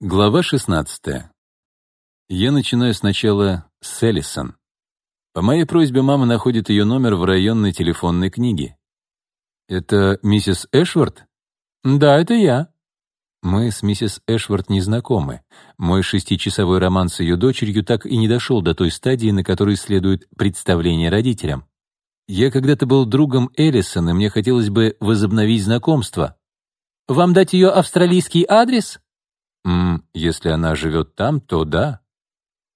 Глава 16. Я начинаю сначала с Эллисон. По моей просьбе мама находит ее номер в районной телефонной книге. «Это миссис Эшвард?» «Да, это я». Мы с миссис Эшвард не знакомы. Мой шестичасовой роман с ее дочерью так и не дошел до той стадии, на которой следует представление родителям. Я когда-то был другом Эллисон, и мне хотелось бы возобновить знакомство. «Вам дать ее австралийский адрес?» М, если она живет там, то да.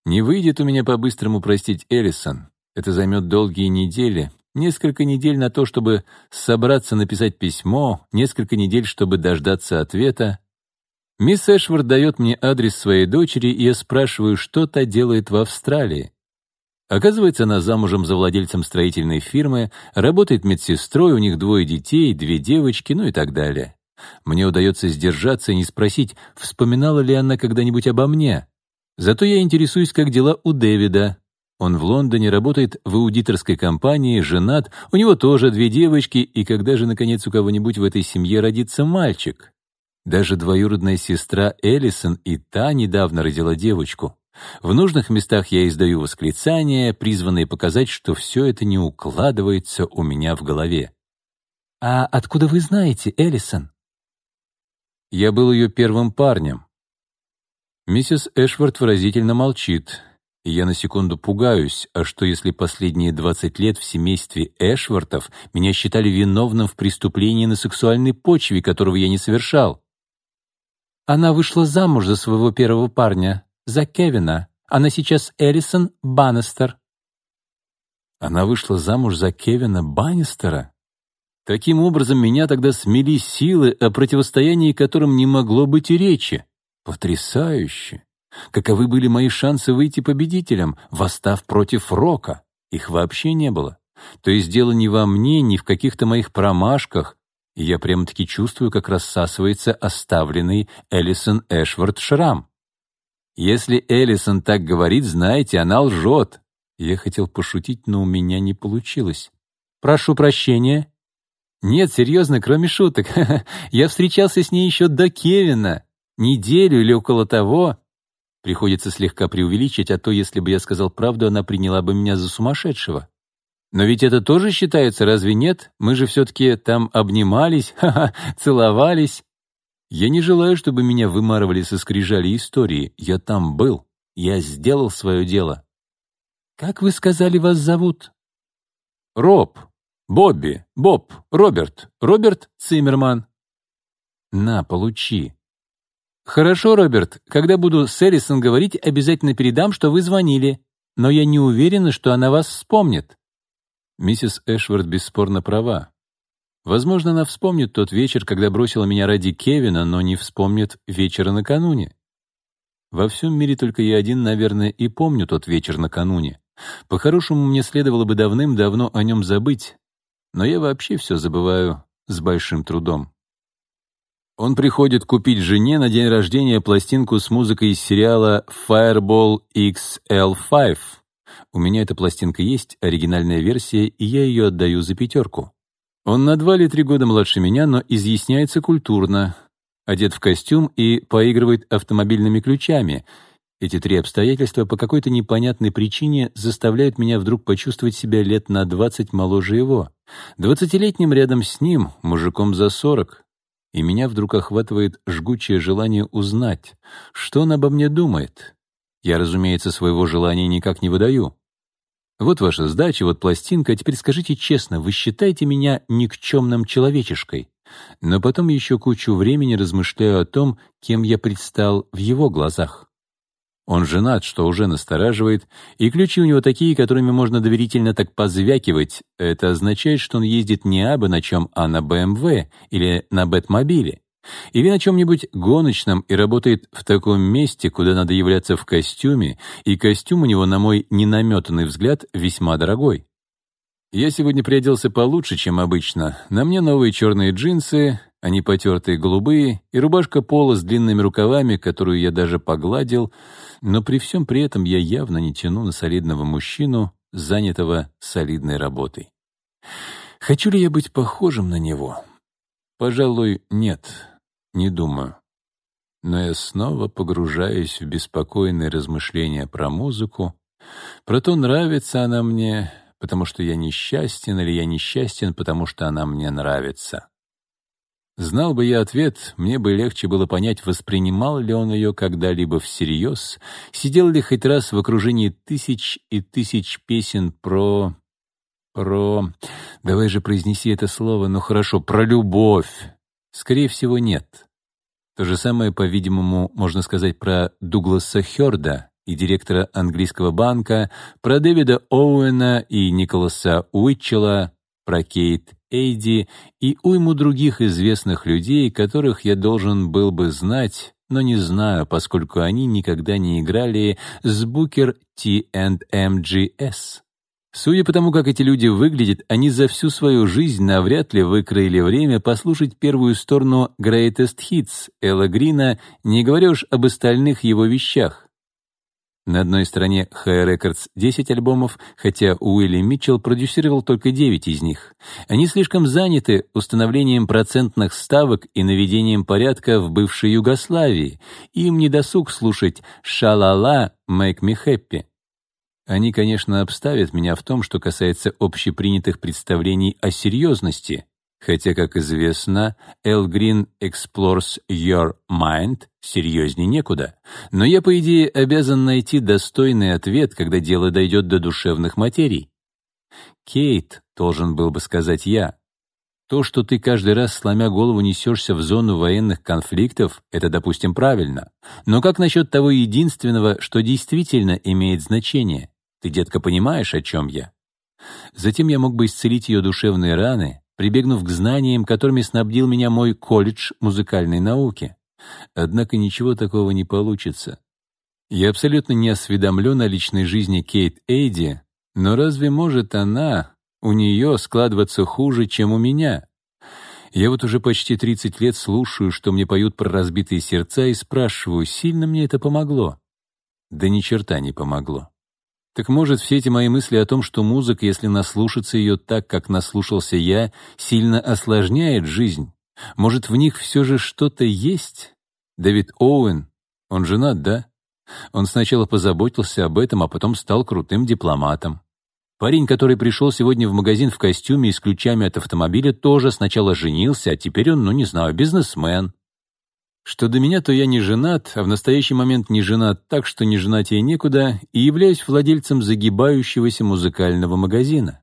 Не выйдет у меня по-быстрому простить Эллисон. Это займет долгие недели. Несколько недель на то, чтобы собраться написать письмо, несколько недель, чтобы дождаться ответа. Мисс Эшвард дает мне адрес своей дочери, и я спрашиваю, что та делает в Австралии. Оказывается, она замужем за владельцем строительной фирмы, работает медсестрой, у них двое детей, две девочки, ну и так далее. Мне удается сдержаться и не спросить, вспоминала ли она когда-нибудь обо мне. Зато я интересуюсь, как дела у Дэвида. Он в Лондоне работает в аудиторской компании, женат, у него тоже две девочки, и когда же, наконец, у кого-нибудь в этой семье родится мальчик? Даже двоюродная сестра Эллисон и та недавно родила девочку. В нужных местах я издаю восклицания, призванные показать, что все это не укладывается у меня в голове. «А откуда вы знаете, Эллисон?» Я был ее первым парнем. Миссис Эшвард выразительно молчит. И я на секунду пугаюсь, а что если последние 20 лет в семействе Эшвартов меня считали виновным в преступлении на сексуальной почве, которого я не совершал? Она вышла замуж за своего первого парня, за Кевина. Она сейчас Элисон Баннистер. Она вышла замуж за Кевина Баннистера? Таким образом, меня тогда смели силы, о противостоянии которым не могло быть и речи. Потрясающе! Каковы были мои шансы выйти победителем, восстав против Рока? Их вообще не было. То есть дело не во мне, ни в каких-то моих промашках, я прямо-таки чувствую, как рассасывается оставленный Эллисон Эшвард шрам. Если Эллисон так говорит, знаете, она лжет. Я хотел пошутить, но у меня не получилось. «Прошу прощения», нет, серьезно, кроме шуток. Я встречался с ней еще до Кевина. Неделю или около того. Приходится слегка преувеличить, а то, если бы я сказал правду, она приняла бы меня за сумасшедшего. Но ведь это тоже считается, разве нет? Мы же все-таки там обнимались, ха-ха, целовались. Я не желаю, чтобы меня вымарывали со скрижали истории. Я там был. Я сделал свое дело. Как вы сказали, вас зовут? Роб, Бобби, Боб, Роберт, Роберт Циммерман. На, получи. Хорошо, Роберт, когда буду с Эрисон говорить, обязательно передам, что вы звонили, но я не уверена, что она вас вспомнит. Миссис Эшвард бесспорно права. Возможно, она вспомнит тот вечер, когда бросила меня ради Кевина, но не вспомнит вечера накануне. Во всем мире только я один, наверное, и помню тот вечер накануне. По-хорошему, мне следовало бы давным-давно о нем забыть, но я вообще все забываю с большим трудом. Он приходит купить жене на день рождения пластинку с музыкой из сериала Fireball XL5. У меня эта пластинка есть, оригинальная версия, и я ее отдаю за пятерку. Он на два или три года младше меня, но изъясняется культурно, одет в костюм и поигрывает автомобильными ключами — эти три обстоятельства по какой-то непонятной причине заставляют меня вдруг почувствовать себя лет на двадцать моложе его, двадцатилетним рядом с ним, мужиком за сорок. И меня вдруг охватывает жгучее желание узнать, что он обо мне думает. Я, разумеется, своего желания никак не выдаю. Вот ваша сдача, вот пластинка, а теперь скажите честно, вы считаете меня никчемным человечишкой? Но потом еще кучу времени размышляю о том, кем я предстал в его глазах. Он женат, что уже настораживает, и ключи у него такие, которыми можно доверительно так позвякивать. Это означает, что он ездит не абы на чем, а на БМВ эм или на Бэтмобиле. Или на чем-нибудь гоночном и работает в таком месте, куда надо являться в костюме, и костюм у него, на мой ненаметанный взгляд, весьма дорогой. Я сегодня приоделся получше, чем обычно. На мне новые черные джинсы, они потертые голубые, и рубашка пола с длинными рукавами, которую я даже погладил, но при всем при этом я явно не тяну на солидного мужчину, занятого солидной работой. Хочу ли я быть похожим на него? Пожалуй, нет, не думаю. Но я снова погружаюсь в беспокойные размышления про музыку, про то, нравится она мне, потому что я несчастен, или я несчастен, потому что она мне нравится. Знал бы я ответ, мне бы легче было понять, воспринимал ли он ее когда-либо всерьез, сидел ли хоть раз в окружении тысяч и тысяч песен про... про... Давай же произнеси это слово, ну хорошо, про любовь. Скорее всего, нет. То же самое, по-видимому, можно сказать про Дугласа Хёрда и директора английского банка, про Дэвида Оуэна и Николаса Уитчелла, про Кейт Эйди и уйму других известных людей, которых я должен был бы знать, но не знаю, поскольку они никогда не играли с Booker T&MGS. Судя по тому, как эти люди выглядят, они за всю свою жизнь навряд ли выкроили время послушать первую сторону Greatest Hits Элла Грина, не говоря уж об остальных его вещах. На одной стороне High Records 10 альбомов, хотя Уилли Митчелл продюсировал только 9 из них. Они слишком заняты установлением процентных ставок и наведением порядка в бывшей Югославии. Им не досуг слушать «Шалала, make me happy». Они, конечно, обставят меня в том, что касается общепринятых представлений о серьезности, Хотя, как известно, Эл Грин Explores Your Mind серьезней некуда. Но я, по идее, обязан найти достойный ответ, когда дело дойдет до душевных материй. Кейт, должен был бы сказать я, то, что ты каждый раз, сломя голову, несешься в зону военных конфликтов, это, допустим, правильно. Но как насчет того единственного, что действительно имеет значение? Ты, детка, понимаешь, о чем я? Затем я мог бы исцелить ее душевные раны, прибегнув к знаниям, которыми снабдил меня мой колледж музыкальной науки. Однако ничего такого не получится. Я абсолютно не осведомлен о личной жизни Кейт Эйди, но разве может она, у нее, складываться хуже, чем у меня? Я вот уже почти 30 лет слушаю, что мне поют про разбитые сердца, и спрашиваю, сильно мне это помогло? Да ни черта не помогло. Так может, все эти мои мысли о том, что музыка, если наслушаться ее так, как наслушался я, сильно осложняет жизнь? Может, в них все же что-то есть? Дэвид Оуэн, он женат, да? Он сначала позаботился об этом, а потом стал крутым дипломатом. Парень, который пришел сегодня в магазин в костюме и с ключами от автомобиля, тоже сначала женился, а теперь он, ну не знаю, бизнесмен что до меня то я не женат, а в настоящий момент не женат так, что не женать ей некуда, и являюсь владельцем загибающегося музыкального магазина.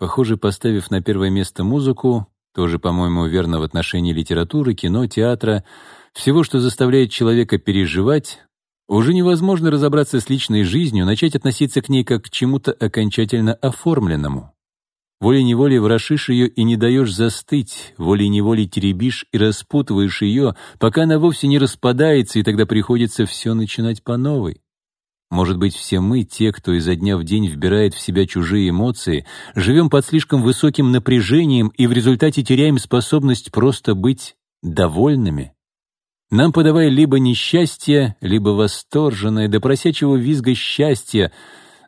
Похоже, поставив на первое место музыку, тоже, по-моему, верно в отношении литературы, кино, театра, всего, что заставляет человека переживать, уже невозможно разобраться с личной жизнью, начать относиться к ней как к чему-то окончательно оформленному. Волей-неволей ворошишь ее и не даешь застыть, волей-неволей теребишь и распутываешь ее, пока она вовсе не распадается, и тогда приходится все начинать по новой. Может быть, все мы, те, кто изо дня в день вбирает в себя чужие эмоции, живем под слишком высоким напряжением и в результате теряем способность просто быть довольными? Нам подавая либо несчастье, либо восторженное, до просячего визга счастья —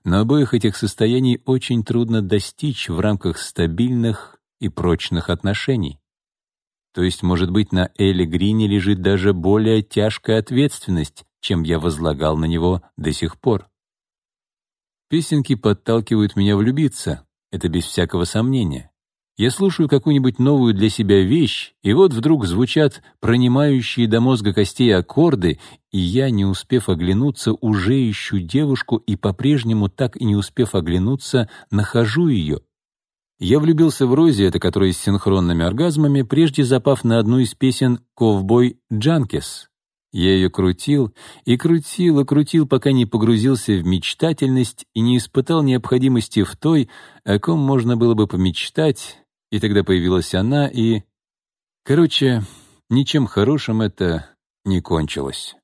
но обоих этих состояний очень трудно достичь в рамках стабильных и прочных отношений. То есть, может быть, на Элли Грине лежит даже более тяжкая ответственность, чем я возлагал на него до сих пор. Песенки подталкивают меня влюбиться, это без всякого сомнения. Я слушаю какую-нибудь новую для себя вещь, и вот вдруг звучат пронимающие до мозга костей аккорды, и я, не успев оглянуться, уже ищу девушку и по-прежнему, так и не успев оглянуться, нахожу ее. Я влюбился в Рози, это которая с синхронными оргазмами, прежде запав на одну из песен «Ковбой Джанкис». Я ее крутил и крутил и крутил, пока не погрузился в мечтательность и не испытал необходимости в той, о ком можно было бы помечтать, и тогда появилась она, и... Короче, ничем хорошим это не кончилось.